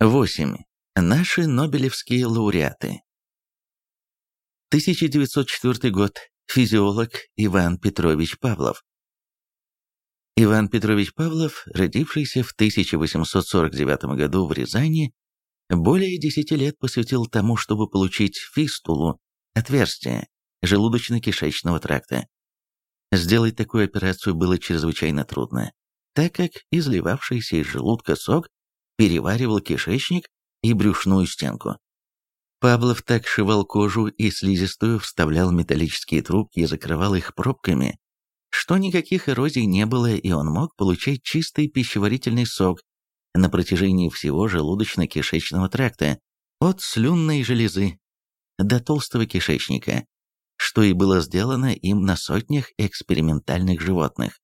8. Наши Нобелевские лауреаты. 1904 год. Физиолог Иван Петрович Павлов. Иван Петрович Павлов, родившийся в 1849 году в Рязани, более 10 лет посвятил тому, чтобы получить фистулу, отверстие желудочно-кишечного тракта. Сделать такую операцию было чрезвычайно трудно, так как изливавшийся из желудка сок переваривал кишечник и брюшную стенку. Павлов так шивал кожу и слизистую, вставлял металлические трубки и закрывал их пробками, что никаких эрозий не было, и он мог получать чистый пищеварительный сок на протяжении всего желудочно-кишечного тракта, от слюнной железы до толстого кишечника, что и было сделано им на сотнях экспериментальных животных.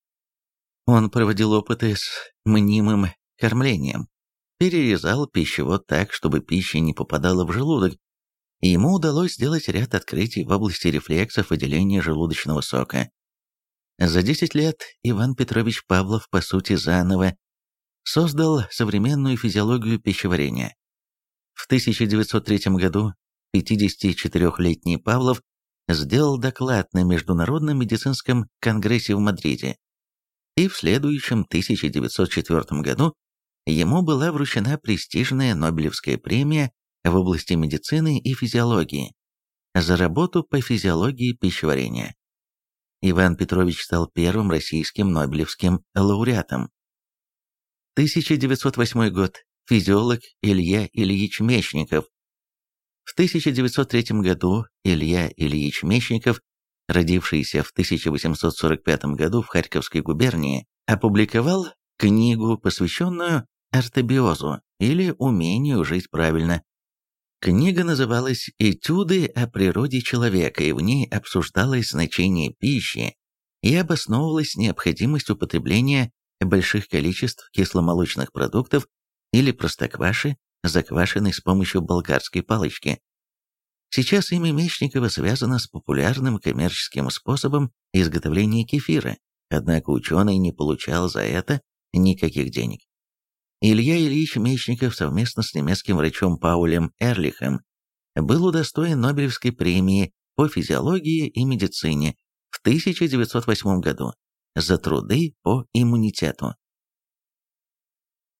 Он проводил опыты с мнимым кормлением, перерезал пищевод так, чтобы пища не попадала в желудок, и ему удалось сделать ряд открытий в области рефлексов выделения желудочного сока. За 10 лет Иван Петрович Павлов, по сути, заново создал современную физиологию пищеварения. В 1903 году 54-летний Павлов сделал доклад на Международном медицинском конгрессе в Мадриде, и в следующем 1904 году ему была вручена престижная Нобелевская премия в области медицины и физиологии за работу по физиологии пищеварения. Иван Петрович стал первым российским Нобелевским лауреатом. 1908 год. Физиолог Илья Ильич Мечников. В 1903 году Илья Ильич Мечников, родившийся в 1845 году в Харьковской губернии, опубликовал книгу, посвященную ортобиозу или умению жить правильно. Книга называлась «Этюды о природе человека», и в ней обсуждалось значение пищи и обосновывалась необходимость употребления больших количеств кисломолочных продуктов или простокваши, заквашенной с помощью болгарской палочки. Сейчас имя Мечникова связано с популярным коммерческим способом изготовления кефира, однако ученый не получал за это никаких денег. Илья Ильич Мечников совместно с немецким врачом Паулем Эрлихом был удостоен Нобелевской премии по физиологии и медицине в 1908 году за труды по иммунитету.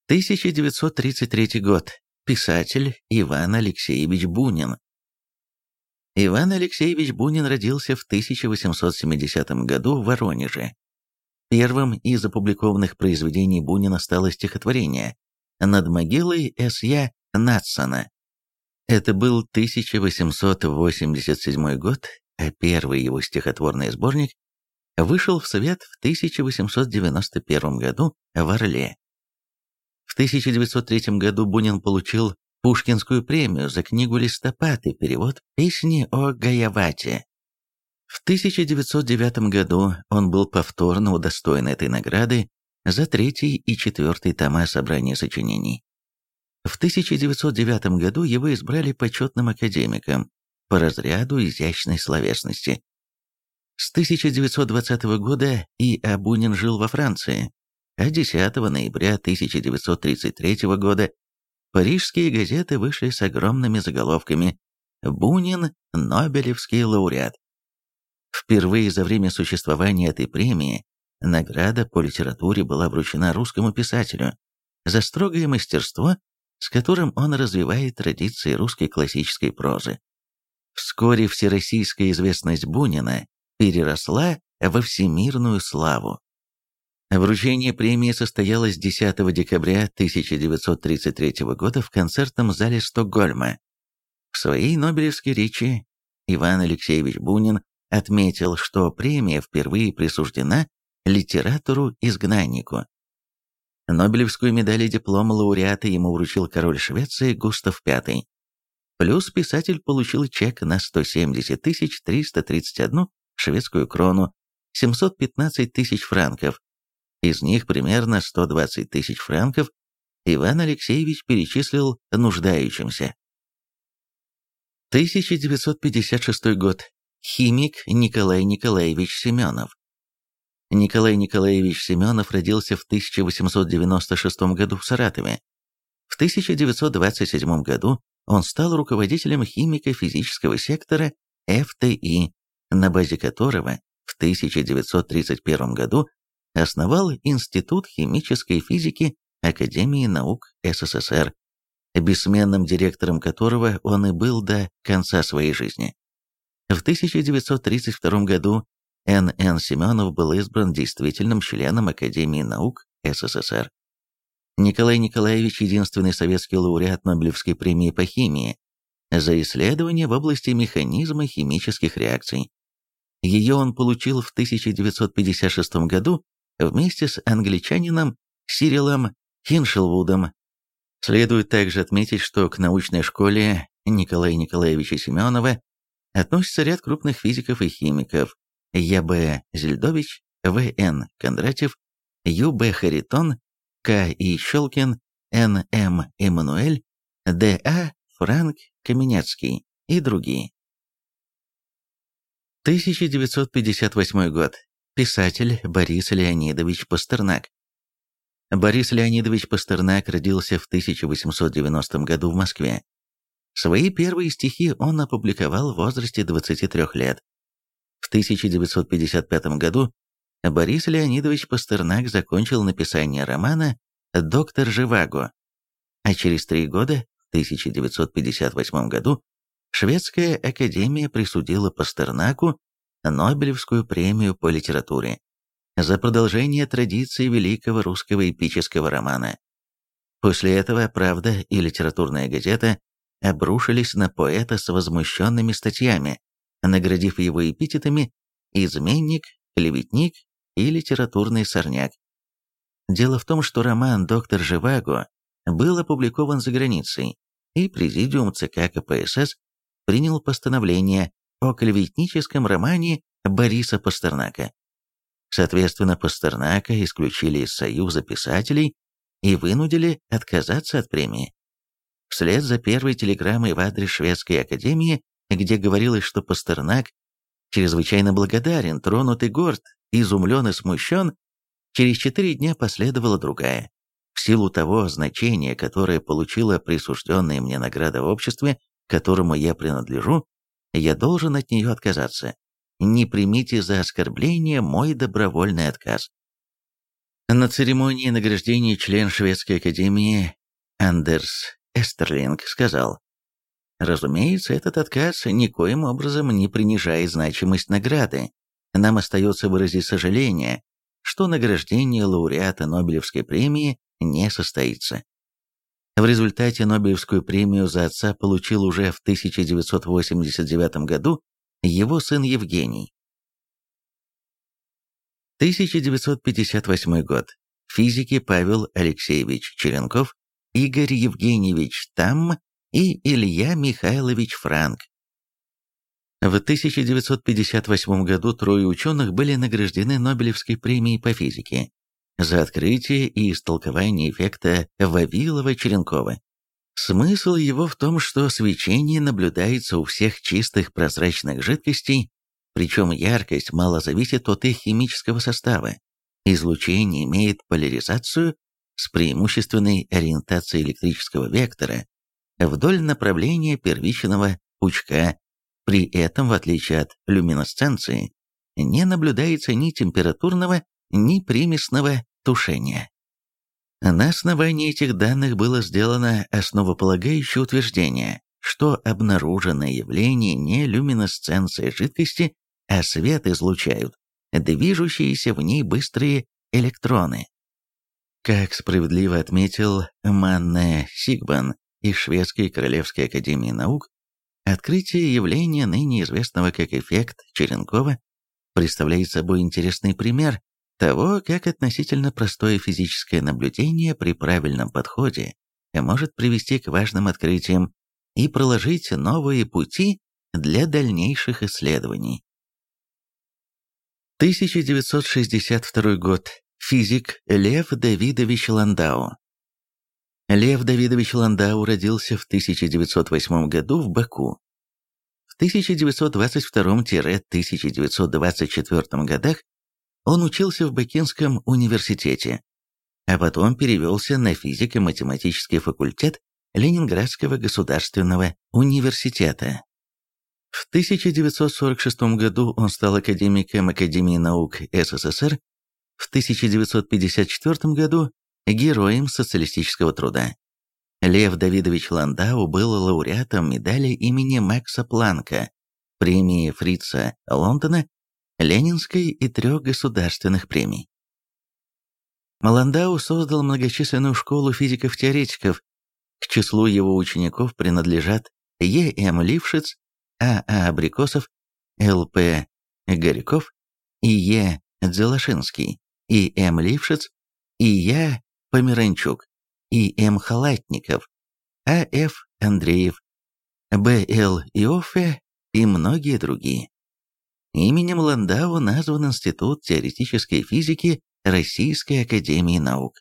1933 год. Писатель Иван Алексеевич Бунин. Иван Алексеевич Бунин родился в 1870 году в Воронеже. Первым из опубликованных произведений Бунина стало стихотворение «Над могилой С.Я. Натсона». Это был 1887 год, а первый его стихотворный сборник вышел в свет в 1891 году в Орле. В 1903 году Бунин получил Пушкинскую премию за книгу «Листопад» и перевод песни о Гаявате. В 1909 году он был повторно удостоен этой награды за третий и четвертый тома собрания сочинений. В 1909 году его избрали почетным академиком по разряду изящной словесности. С 1920 года И. Бунин жил во Франции, а 10 ноября 1933 года парижские газеты вышли с огромными заголовками «Бунин – Нобелевский лауреат». Впервые за время существования этой премии награда по литературе была вручена русскому писателю за строгое мастерство, с которым он развивает традиции русской классической прозы. Вскоре всероссийская известность Бунина переросла во всемирную славу. Вручение премии состоялось 10 декабря 1933 года в концертном зале Стокгольма. В своей Нобелевской речи Иван Алексеевич Бунин отметил, что премия впервые присуждена литератору-изгнаннику. Нобелевскую медаль и диплом лауреата ему вручил король Швеции Густав V. Плюс писатель получил чек на 170 331 шведскую крону, 715 тысяч франков. Из них примерно 120 тысяч франков Иван Алексеевич перечислил нуждающимся. 1956 год. Химик Николай Николаевич Семенов. Николай Николаевич Семенов родился в 1896 году в Саратове. В 1927 году он стал руководителем химико-физического сектора ФТИ, на базе которого в 1931 году основал Институт химической физики Академии наук СССР, бессменным директором которого он и был до конца своей жизни. В 1932 году Н.Н. Семенов был избран действительным членом Академии наук СССР. Николай Николаевич – единственный советский лауреат Нобелевской премии по химии за исследования в области механизма химических реакций. Ее он получил в 1956 году вместе с англичанином Сирилом Хиншелвудом. Следует также отметить, что к научной школе Николая Николаевича Семенова относится ряд крупных физиков и химиков Я.Б. Зельдович, В.Н. Кондратьев, Ю.Б. Харитон, К.И. Щелкин, Н.М. Эммануэль, Д.А. Франк Каменецкий и другие. 1958 год. Писатель Борис Леонидович Пастернак. Борис Леонидович Пастернак родился в 1890 году в Москве. Свои первые стихи он опубликовал в возрасте 23 лет. В 1955 году Борис Леонидович Пастернак закончил написание романа «Доктор Живаго», а через три года, в 1958 году, Шведская академия присудила Пастернаку Нобелевскую премию по литературе за продолжение традиции великого русского эпического романа. После этого «Правда» и «Литературная газета» обрушились на поэта с возмущенными статьями, наградив его эпитетами «изменник», «клеветник» и «литературный сорняк». Дело в том, что роман «Доктор Живаго» был опубликован за границей, и Президиум ЦК КПСС принял постановление о клеветническом романе Бориса Пастернака. Соответственно, Пастернака исключили из Союза писателей и вынудили отказаться от премии. Вслед за первой телеграммой в адрес Шведской академии, где говорилось, что Пастернак чрезвычайно благодарен, тронут и горд, изумлен и смущен, через четыре дня последовала другая. В силу того значения, которое получила присужденная мне награда в обществе, которому я принадлежу, я должен от нее отказаться не примите за оскорбление мой добровольный отказ. На церемонии награждения член Шведской академии Андерс Эстерлинг сказал, «Разумеется, этот отказ никоим образом не принижает значимость награды. Нам остается выразить сожаление, что награждение лауреата Нобелевской премии не состоится». В результате Нобелевскую премию за отца получил уже в 1989 году его сын Евгений. 1958 год. Физики Павел Алексеевич Черенков, Игорь Евгеньевич Там и Илья Михайлович Франк. В 1958 году трое ученых были награждены Нобелевской премией по физике за открытие и истолкование эффекта Вавилова-Черенкова. Смысл его в том, что свечение наблюдается у всех чистых прозрачных жидкостей, причем яркость мало зависит от их химического состава. Излучение имеет поляризацию с преимущественной ориентацией электрического вектора вдоль направления первичного пучка, при этом, в отличие от люминесценции, не наблюдается ни температурного, ни примесного тушения. На основании этих данных было сделано основополагающее утверждение, что обнаруженное явление не люминесценция жидкости, а свет излучают движущиеся в ней быстрые электроны. Как справедливо отметил Манне Сигбан из Шведской Королевской Академии Наук, открытие явления, ныне известного как эффект Черенкова, представляет собой интересный пример того, как относительно простое физическое наблюдение при правильном подходе может привести к важным открытиям и проложить новые пути для дальнейших исследований. 1962 год. Физик Лев Давидович Ландау. Лев Давидович Ландау родился в 1908 году в Баку. В 1922-1924 годах он учился в Бакинском университете, а потом перевелся на физико-математический факультет Ленинградского государственного университета. В 1946 году он стал академиком Академии наук СССР, в 1954 году – героем социалистического труда. Лев Давидович Ландау был лауреатом медали имени Макса Планка, премии Фрица Лондона, Ленинской и трех государственных премий. Ландау создал многочисленную школу физиков-теоретиков. К числу его учеников принадлежат Е. М. Лившиц, А. А. Абрикосов, Л. П. Горяков и Е. Дзелашинский, И. М. Лившиц, И. Я. Померанчук. И. М. Халатников, А. Ф. Андреев, Б. Л. Иоффе и многие другие. Именем Ландау назван Институт теоретической физики Российской Академии Наук.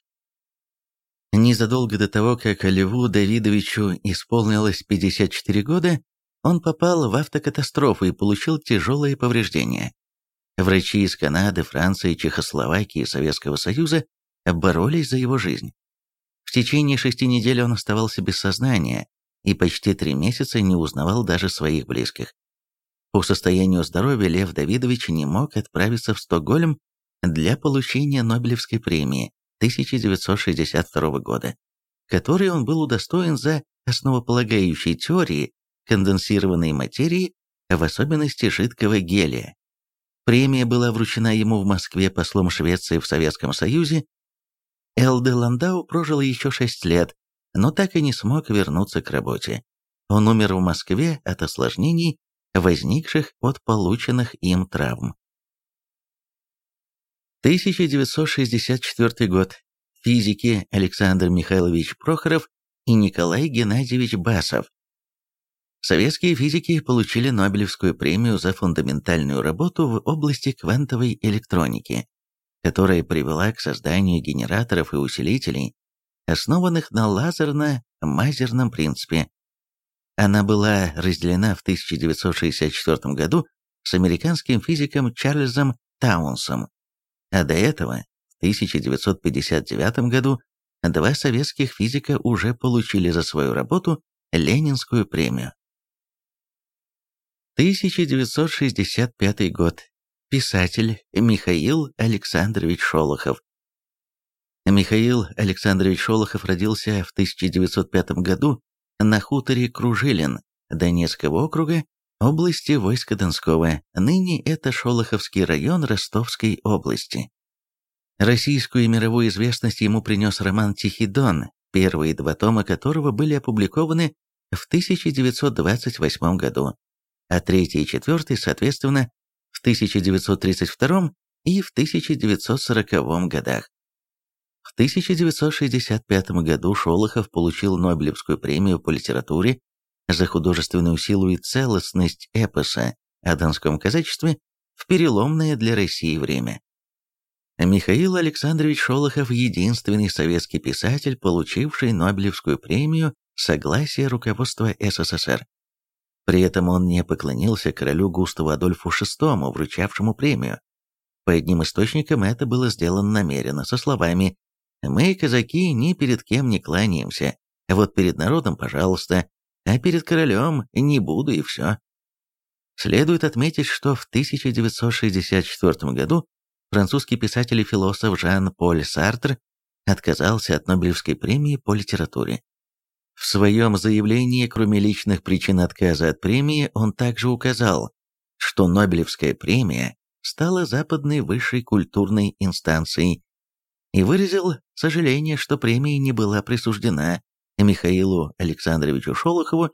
Незадолго до того, как Льву Давидовичу исполнилось 54 года, он попал в автокатастрофу и получил тяжелые повреждения. Врачи из Канады, Франции, Чехословакии и Советского Союза боролись за его жизнь. В течение шести недель он оставался без сознания и почти три месяца не узнавал даже своих близких. По состоянию здоровья Лев Давидович не мог отправиться в Стокгольм для получения Нобелевской премии 1962 года, которой он был удостоен за основополагающие теории конденсированной материи, в особенности жидкого гелия. Премия была вручена ему в Москве послом Швеции в Советском Союзе Элде Ландау прожил еще шесть лет, но так и не смог вернуться к работе. Он умер в Москве от осложнений, возникших от полученных им травм. 1964 год. Физики Александр Михайлович Прохоров и Николай Геннадьевич Басов. Советские физики получили Нобелевскую премию за фундаментальную работу в области квантовой электроники которая привела к созданию генераторов и усилителей, основанных на лазерно-мазерном принципе. Она была разделена в 1964 году с американским физиком Чарльзом Таунсом, а до этого, в 1959 году, два советских физика уже получили за свою работу Ленинскую премию. 1965 год. Писатель Михаил Александрович Шолохов. Михаил Александрович Шолохов родился в 1905 году на хуторе Кружилин Донецкого округа, области войска Донского, ныне это Шолоховский район Ростовской области. Российскую и мировую известность ему принес роман «Тихий дон», первые два тома которого были опубликованы в 1928 году, а третий и четвертый, соответственно, в 1932 и в 1940 годах. В 1965 году Шолохов получил Нобелевскую премию по литературе за художественную силу и целостность эпоса о донском казачестве в переломное для России время. Михаил Александрович Шолохов – единственный советский писатель, получивший Нобелевскую премию согласия руководства СССР. При этом он не поклонился королю Густаву Адольфу VI, вручавшему премию. По одним источникам это было сделано намеренно, со словами «Мы, казаки, ни перед кем не кланяемся, вот перед народом, пожалуйста, а перед королем не буду и все». Следует отметить, что в 1964 году французский писатель и философ Жан-Поль Сартр отказался от Нобелевской премии по литературе. В своем заявлении, кроме личных причин отказа от премии, он также указал, что Нобелевская премия стала западной высшей культурной инстанцией и выразил сожаление, что премия не была присуждена Михаилу Александровичу Шолохову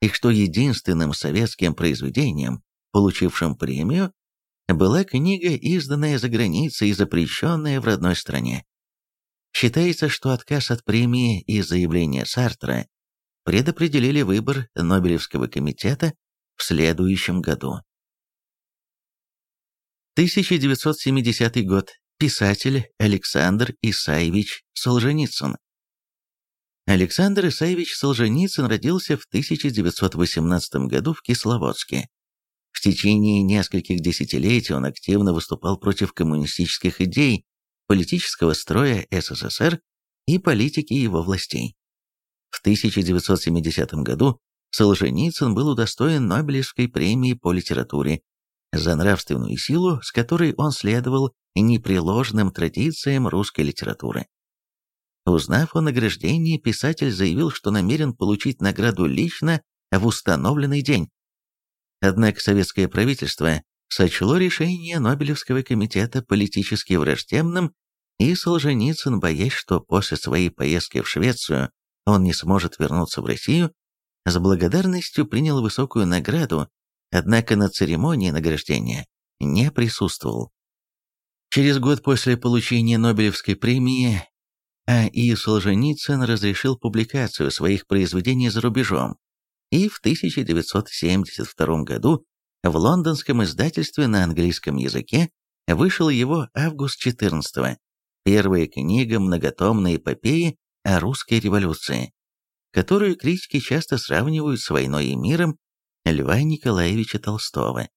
и что единственным советским произведением, получившим премию, была книга, изданная за границей и запрещенная в родной стране. Считается, что отказ от премии и заявление Сартра предопределили выбор Нобелевского комитета в следующем году. 1970 год. Писатель Александр Исаевич Солженицын. Александр Исаевич Солженицын родился в 1918 году в Кисловодске. В течение нескольких десятилетий он активно выступал против коммунистических идей, политического строя СССР и политики его властей. В 1970 году Солженицын был удостоен Нобелевской премии по литературе за нравственную силу, с которой он следовал непреложным традициям русской литературы. Узнав о награждении, писатель заявил, что намерен получить награду лично в установленный день. Однако советское правительство сочло решение Нобелевского комитета политически враждебным, и Солженицын, боясь, что после своей поездки в Швецию он не сможет вернуться в Россию, с благодарностью принял высокую награду, однако на церемонии награждения не присутствовал. Через год после получения Нобелевской премии а И. Солженицын разрешил публикацию своих произведений за рубежом, и в 1972 году в лондонском издательстве на английском языке вышел его «Август 14 первая книга многотомной эпопеи о русской революции, которую критики часто сравнивают с «Войной и миром» Льва Николаевича Толстого.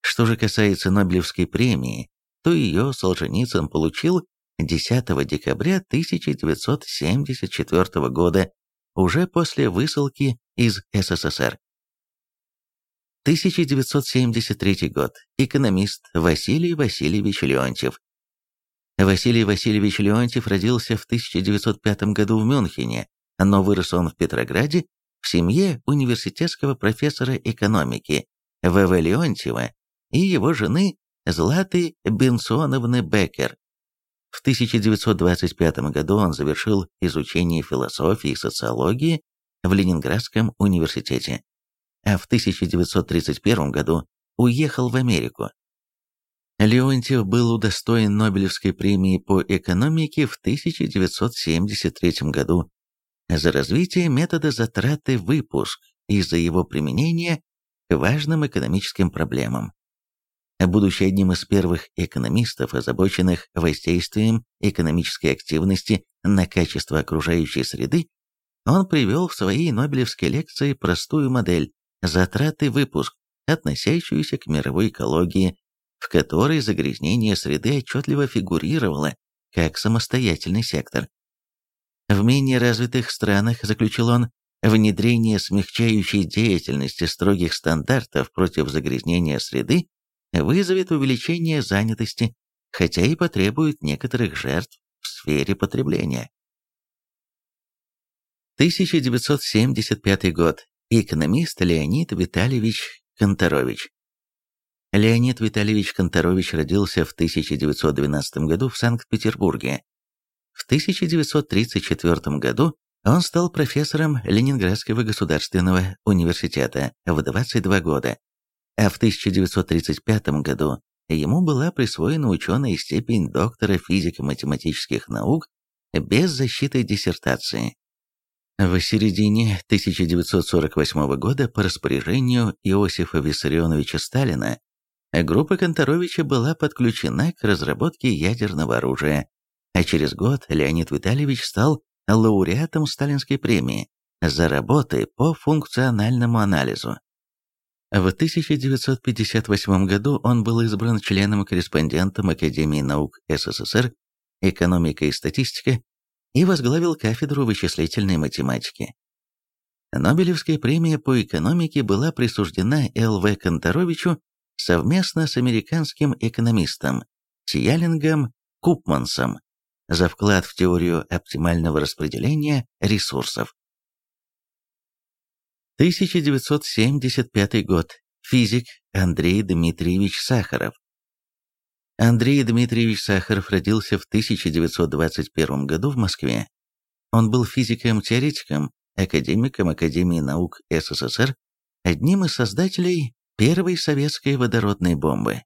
Что же касается Нобелевской премии, то ее Солженицын получил 10 декабря 1974 года, уже после высылки из СССР. 1973 год. Экономист Василий Васильевич Леонтьев. Василий Васильевич Леонтьев родился в 1905 году в Мюнхене, но вырос он в Петрограде в семье университетского профессора экономики В.В. Леонтьева и его жены Златы Бенсоновны Беккер. В 1925 году он завершил изучение философии и социологии в Ленинградском университете, а в 1931 году уехал в Америку. Леонтьев был удостоен Нобелевской премии по экономике в 1973 году за развитие метода затраты выпуск и за его применение к важным экономическим проблемам. Будучи одним из первых экономистов, озабоченных воздействием экономической активности на качество окружающей среды, он привел в своей Нобелевской лекции простую модель затраты выпуск, относящуюся к мировой экологии, в которой загрязнение среды отчетливо фигурировало как самостоятельный сектор. В менее развитых странах, заключил он, внедрение смягчающей деятельности строгих стандартов против загрязнения среды вызовет увеличение занятости, хотя и потребует некоторых жертв в сфере потребления. 1975 год. Экономист Леонид Витальевич Конторович. Леонид Витальевич Конторович родился в 1912 году в Санкт-Петербурге. В 1934 году он стал профессором Ленинградского государственного университета в 22 года а в 1935 году ему была присвоена ученая степень доктора физико-математических наук без защиты диссертации. В середине 1948 года по распоряжению Иосифа Виссарионовича Сталина группа Конторовича была подключена к разработке ядерного оружия, а через год Леонид Витальевич стал лауреатом Сталинской премии за работы по функциональному анализу. В 1958 году он был избран членом-корреспондентом Академии наук СССР «Экономика и статистика» и возглавил кафедру вычислительной математики. Нобелевская премия по экономике была присуждена Л.В. Конторовичу совместно с американским экономистом Тиялингом Купмансом за вклад в теорию оптимального распределения ресурсов. 1975 год. Физик Андрей Дмитриевич Сахаров. Андрей Дмитриевич Сахаров родился в 1921 году в Москве. Он был физиком-теоретиком, академиком Академии наук СССР, одним из создателей первой советской водородной бомбы.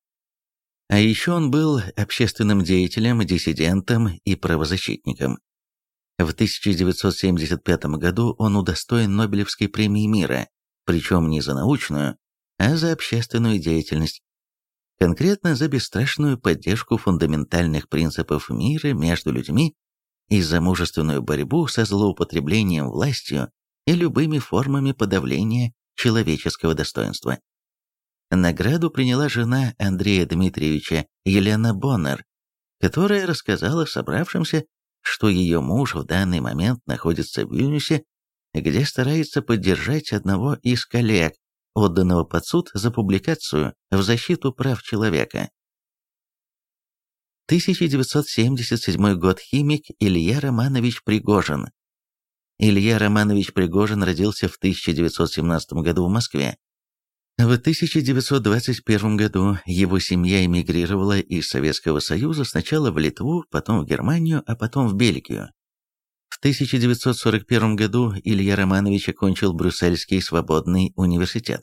А еще он был общественным деятелем, диссидентом и правозащитником. В 1975 году он удостоен Нобелевской премии мира, причем не за научную, а за общественную деятельность. Конкретно за бесстрашную поддержку фундаментальных принципов мира между людьми и за мужественную борьбу со злоупотреблением властью и любыми формами подавления человеческого достоинства. Награду приняла жена Андрея Дмитриевича Елена Боннер, которая рассказала собравшимся, что ее муж в данный момент находится в Вильнюсе, где старается поддержать одного из коллег, отданного под суд за публикацию в защиту прав человека. 1977 год. Химик Илья Романович Пригожин. Илья Романович Пригожин родился в 1917 году в Москве. В 1921 году его семья эмигрировала из Советского Союза сначала в Литву, потом в Германию, а потом в Бельгию. В 1941 году Илья Романович окончил Брюссельский свободный университет.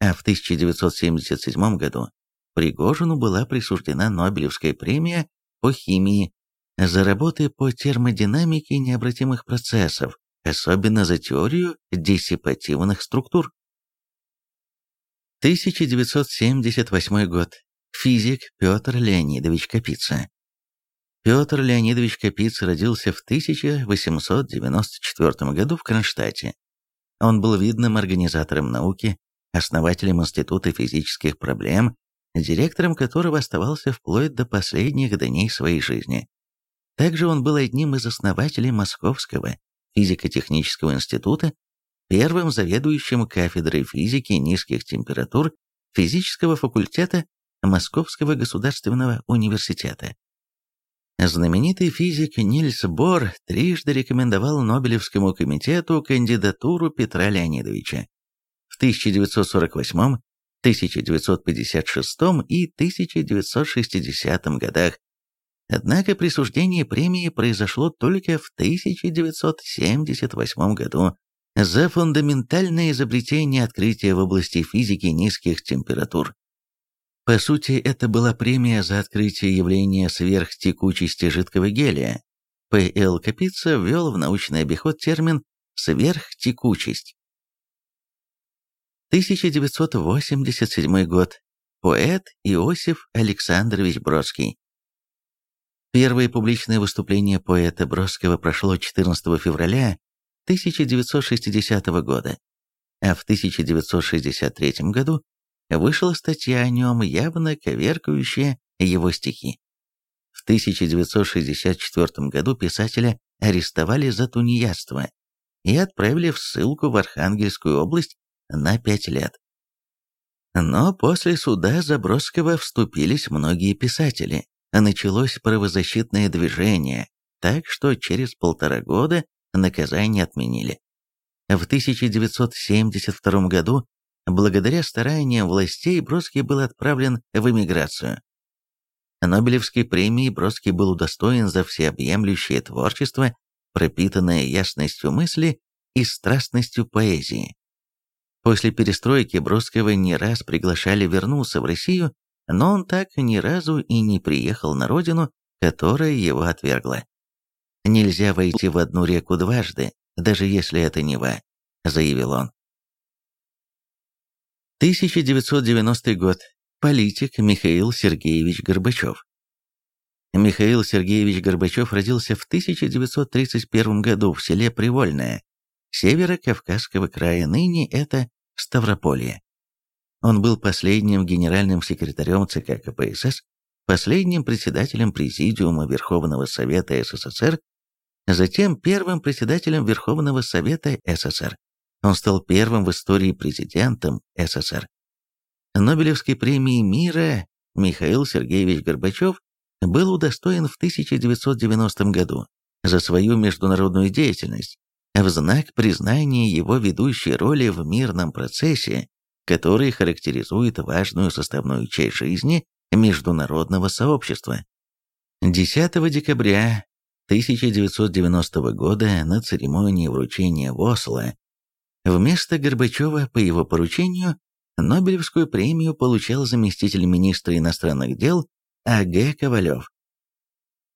А в 1977 году Пригожину была присуждена Нобелевская премия по химии за работы по термодинамике необратимых процессов, особенно за теорию диссипативных структур. 1978 год. Физик Петр Леонидович Капица. Петр Леонидович Капица родился в 1894 году в Кронштадте. Он был видным организатором науки, основателем Института физических проблем директором которого оставался вплоть до последних дней своей жизни. Также он был одним из основателей Московского физико-технического института, первым заведующим кафедрой физики низких температур физического факультета Московского государственного университета. Знаменитый физик Нильс Бор трижды рекомендовал Нобелевскому комитету кандидатуру Петра Леонидовича. В 1948 1956 и 1960 годах. Однако присуждение премии произошло только в 1978 году за фундаментальное изобретение открытия в области физики низких температур. По сути, это была премия за открытие явления сверхтекучести жидкого гелия. П.Л. Капица ввел в научный обиход термин «сверхтекучесть». 1987 год. Поэт Иосиф Александрович Бродский. Первое публичное выступление поэта Бродского прошло 14 февраля 1960 года, а в 1963 году вышла статья о нем, явно коверкающая его стихи. В 1964 году писателя арестовали за тунеядство и отправили в ссылку в Архангельскую область на пять лет. Но после суда Забродского вступились многие писатели, началось правозащитное движение, так что через полтора года наказание отменили. В 1972 году, благодаря стараниям властей, Бродский был отправлен в эмиграцию. Нобелевской премии Бродский был удостоен за всеобъемлющее творчество, пропитанное ясностью мысли и страстностью поэзии. После перестройки Бродского не раз приглашали вернуться в Россию, но он так ни разу и не приехал на родину, которая его отвергла. «Нельзя войти в одну реку дважды, даже если это Нева», — заявил он. 1990 год. Политик Михаил Сергеевич Горбачев. Михаил Сергеевич Горбачев родился в 1931 году в селе Привольное, севера Кавказского края, ныне это Ставрополье. Он был последним генеральным секретарем ЦК КПСС, последним председателем Президиума Верховного Совета СССР, затем первым председателем Верховного Совета СССР. Он стал первым в истории президентом СССР. Нобелевской премии мира Михаил Сергеевич Горбачев был удостоен в 1990 году за свою международную деятельность, в знак признания его ведущей роли в мирном процессе, который характеризует важную составную часть жизни международного сообщества. 10 декабря 1990 года на церемонии вручения в Осло вместо Горбачева по его поручению Нобелевскую премию получал заместитель министра иностранных дел А.Г. Ковалев.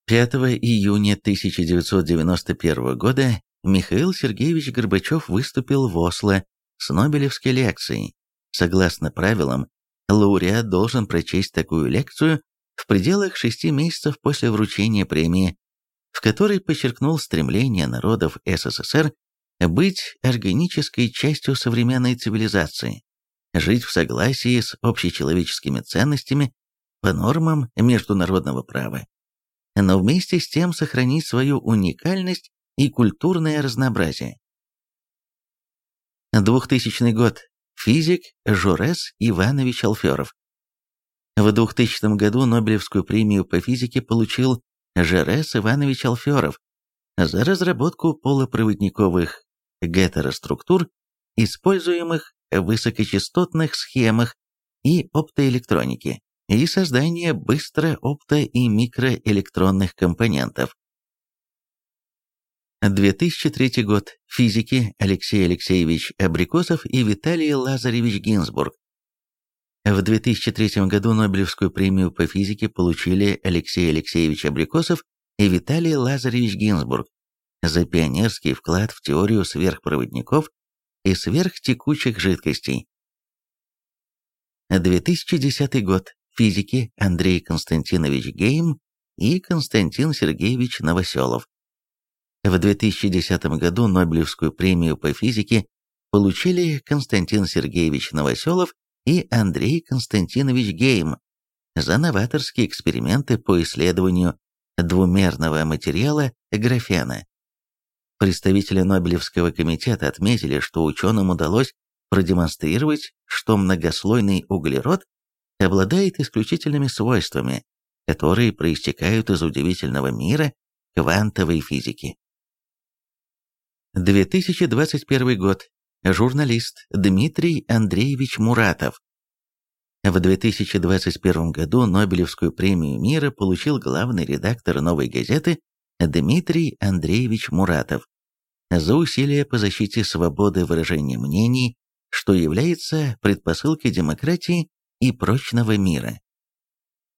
5 июня 1991 года Михаил Сергеевич Горбачев выступил в Осло с Нобелевской лекцией. Согласно правилам, лауреат должен прочесть такую лекцию в пределах шести месяцев после вручения премии, в которой подчеркнул стремление народов СССР быть органической частью современной цивилизации, жить в согласии с общечеловеческими ценностями по нормам международного права но вместе с тем сохранить свою уникальность и культурное разнообразие. 2000 год. Физик Журес Иванович Алферов. В 2000 году Нобелевскую премию по физике получил Жерес Иванович Алферов за разработку полупроводниковых гетероструктур, используемых в высокочастотных схемах и оптоэлектронике, и создание быстро опто- и микроэлектронных компонентов. 2003 год. Физики Алексей Алексеевич Абрикосов и Виталий Лазаревич Гинзбург. В 2003 году Нобелевскую премию по физике получили Алексей Алексеевич Абрикосов и Виталий Лазаревич Гинзбург за пионерский вклад в теорию сверхпроводников и сверхтекучих жидкостей. 2010 год. Физики Андрей Константинович Гейм и Константин Сергеевич Новоселов. В 2010 году Нобелевскую премию по физике получили Константин Сергеевич Новоселов и Андрей Константинович Гейм за новаторские эксперименты по исследованию двумерного материала графена. Представители Нобелевского комитета отметили, что ученым удалось продемонстрировать, что многослойный углерод обладает исключительными свойствами, которые проистекают из удивительного мира квантовой физики. 2021 год. Журналист Дмитрий Андреевич Муратов. В 2021 году Нобелевскую премию мира получил главный редактор «Новой газеты» Дмитрий Андреевич Муратов за усилия по защите свободы выражения мнений, что является предпосылкой демократии и прочного мира.